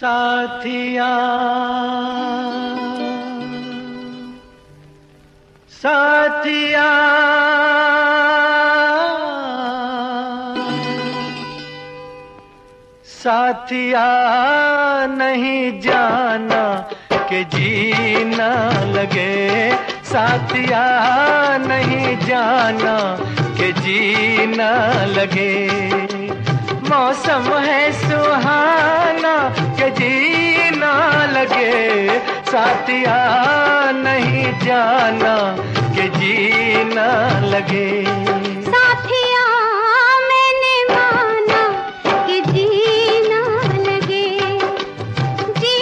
साथिया। साथिया। साथिया नहीं जाना के जीना लगे। साथिया नहीं जाना के जीना लगे। मौसम है सुहाना के जीना लगे साथिया नहीं जाना के जीना लगे। साथिया मैंने माना कि जीना लगे। जी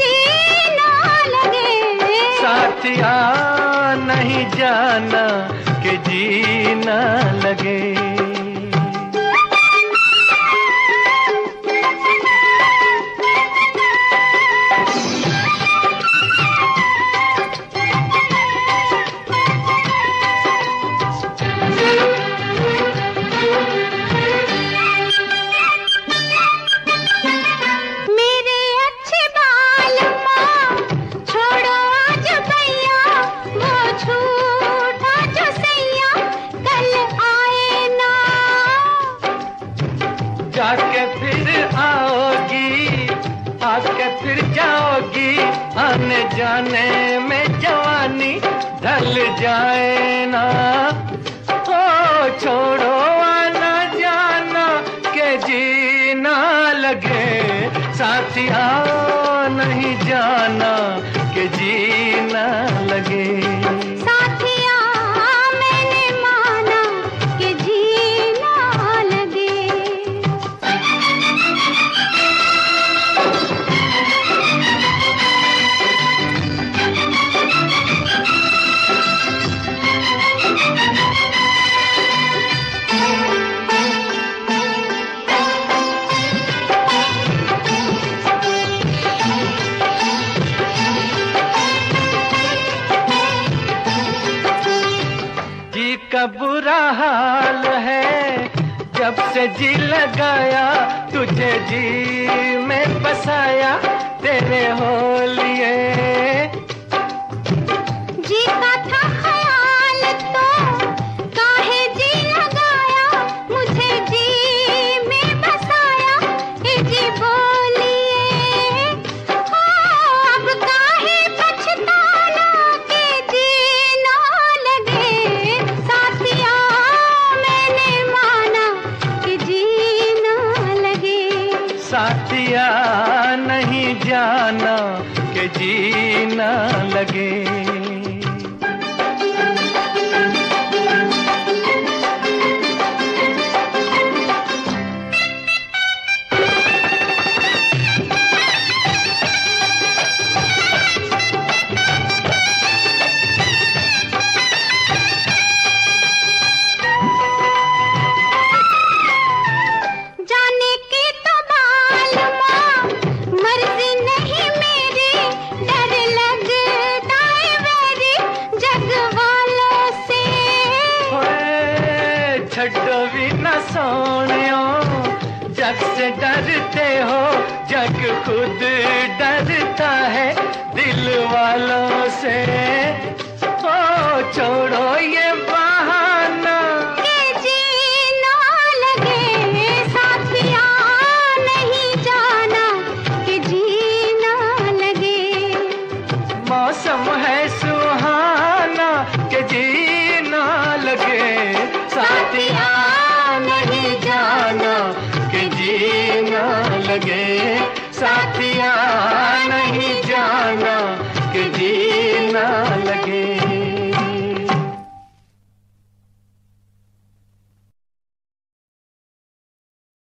जीना लगे। साथिया नहीं जाना के जीना लगे। आके फिर जाओगी। आने जाने में जवानी ढल जाए ना। ओ, छोड़ो आना जाना, के जीना लगे। साथिया, नहीं जाना, के जीना का बुरा हाल है। जब से जी लगाया तुझे जी में बसाया तेरे हो के जीना लगे। छड्डो भी न सोने जग से डरते हो, जग खुद डरता है दिल वालों से। ओ, छोड़ो ये